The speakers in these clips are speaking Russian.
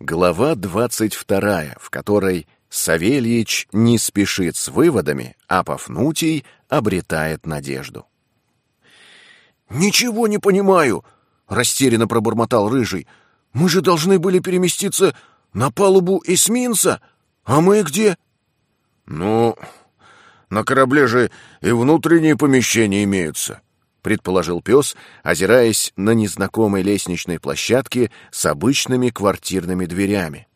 Глава двадцать вторая, в которой Савельич не спешит с выводами, а Пафнутий обретает надежду. «Ничего не понимаю!» — растерянно пробормотал Рыжий. «Мы же должны были переместиться на палубу эсминца, а мы где?» «Ну, на корабле же и внутренние помещения имеются», — предположил пес, озираясь на незнакомой лестничной площадке с обычными квартирными дверями.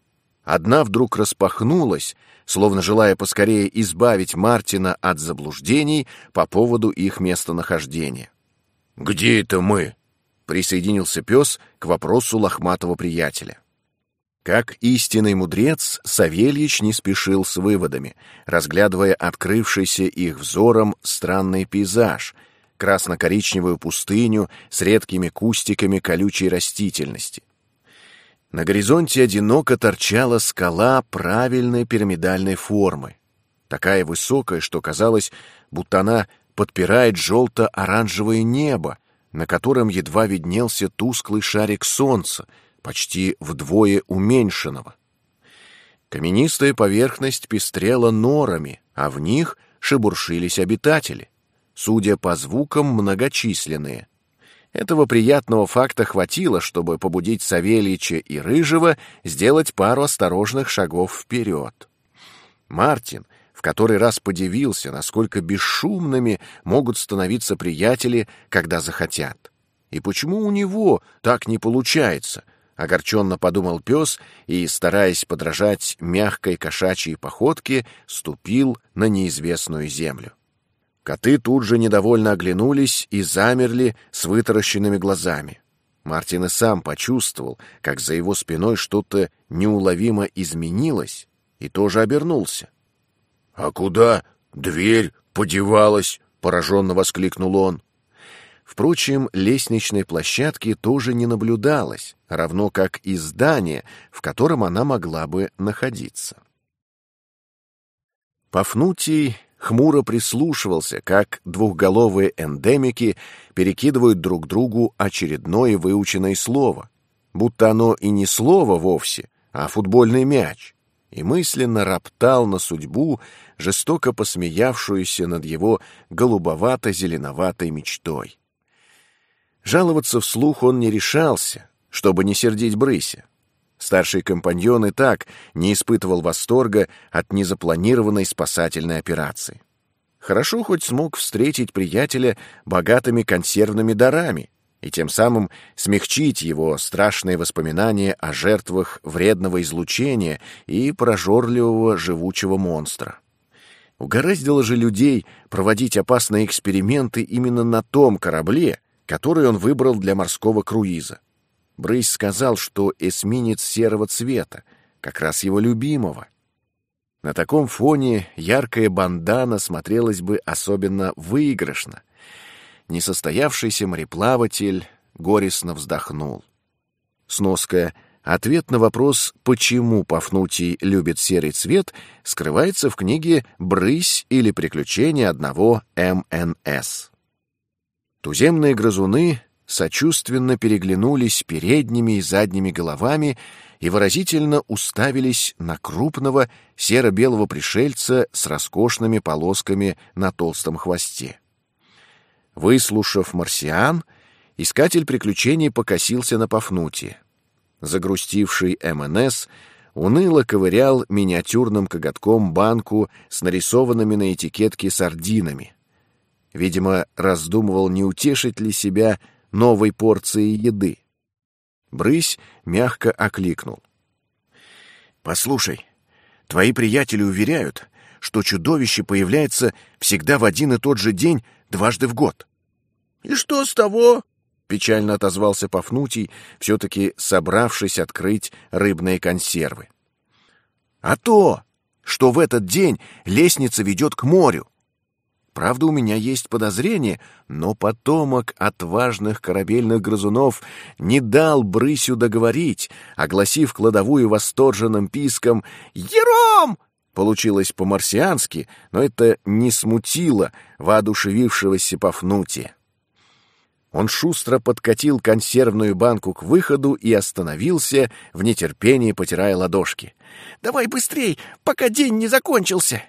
Одна вдруг распахнулась, словно желая поскорее избавить Мартина от заблуждений по поводу их местонахождения. «Где это мы?» — присоединился пес к вопросу лохматого приятеля. Как истинный мудрец, Савельич не спешил с выводами, разглядывая открывшийся их взором странный пейзаж — красно-коричневую пустыню с редкими кустиками колючей растительности. На горизонте одиноко торчала скала правильной пирамидальной формы, такая высокая, что казалось, будто она подпирает желто-оранжевое небо, на котором едва виднелся тусклый шарик солнца, почти вдвое уменьшенного. Каменистая поверхность пестрела норами, а в них шебуршились обитатели судя по звукам, многочисленные. Этого приятного факта хватило, чтобы побудить Савельича и Рыжего сделать пару осторожных шагов вперед. Мартин в который раз подивился, насколько бесшумными могут становиться приятели, когда захотят. И почему у него так не получается — огорченно подумал пес и, стараясь подражать мягкой кошачьей походке, ступил на неизвестную землю. Коты тут же недовольно оглянулись и замерли с вытаращенными глазами. Мартин и сам почувствовал, как за его спиной что-то неуловимо изменилось, и тоже обернулся. — А куда дверь подевалась? — пораженно воскликнул он. Впрочем, лестничной площадки тоже не наблюдалось, равно как и здание, в котором она могла бы находиться. Пафнутий хмуро прислушивался, как двухголовые эндемики перекидывают друг другу очередное выученное слово, будто оно и не слово вовсе, а футбольный мяч, и мысленно роптал на судьбу, жестоко посмеявшуюся над его голубовато-зеленоватой мечтой. Жаловаться вслух он не решался, чтобы не сердить Брыся. Старший компаньон и так не испытывал восторга от незапланированной спасательной операции. Хорошо хоть смог встретить приятеля богатыми консервными дарами и тем самым смягчить его страшные воспоминания о жертвах вредного излучения и прожорливого живучего монстра. Угораздило же людей проводить опасные эксперименты именно на том корабле, который он выбрал для морского круиза. Брысь сказал, что эсминец серого цвета, как раз его любимого. На таком фоне яркая бандана смотрелась бы особенно выигрышно. Несостоявшийся мореплаватель горестно вздохнул. Сноска Ответ на вопрос, почему Пафнутий любит серый цвет, скрывается в книге «Брысь» или «Приключения одного МНС». Туземные грызуны сочувственно переглянулись передними и задними головами и выразительно уставились на крупного серо-белого пришельца с роскошными полосками на толстом хвосте. Выслушав марсиан, искатель приключений покосился на Пафнутия. Загрустивший МНС уныло ковырял миниатюрным коготком банку с нарисованными на этикетке сардинами. Видимо, раздумывал, не утешить ли себя новой порции еды. Брысь мягко окликнул. «Послушай, твои приятели уверяют, что чудовище появляется всегда в один и тот же день дважды в год». «И что с того?» — печально отозвался Пафнутий, все-таки собравшись открыть рыбные консервы. «А то, что в этот день лестница ведет к морю. Правда, у меня есть подозрение, но потомок отважных корабельных грызунов не дал Брысю договорить, огласив кладовую восторженным писком «Ером!» Получилось по-марсиански, но это не смутило воодушевившегося Пафнутия. Он шустро подкатил консервную банку к выходу и остановился, в нетерпении потирая ладошки. «Давай быстрей, пока день не закончился!»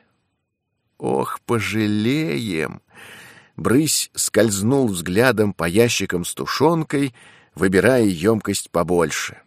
«Ох, пожалеем!» Брысь скользнул взглядом по ящикам с тушенкой, выбирая емкость побольше.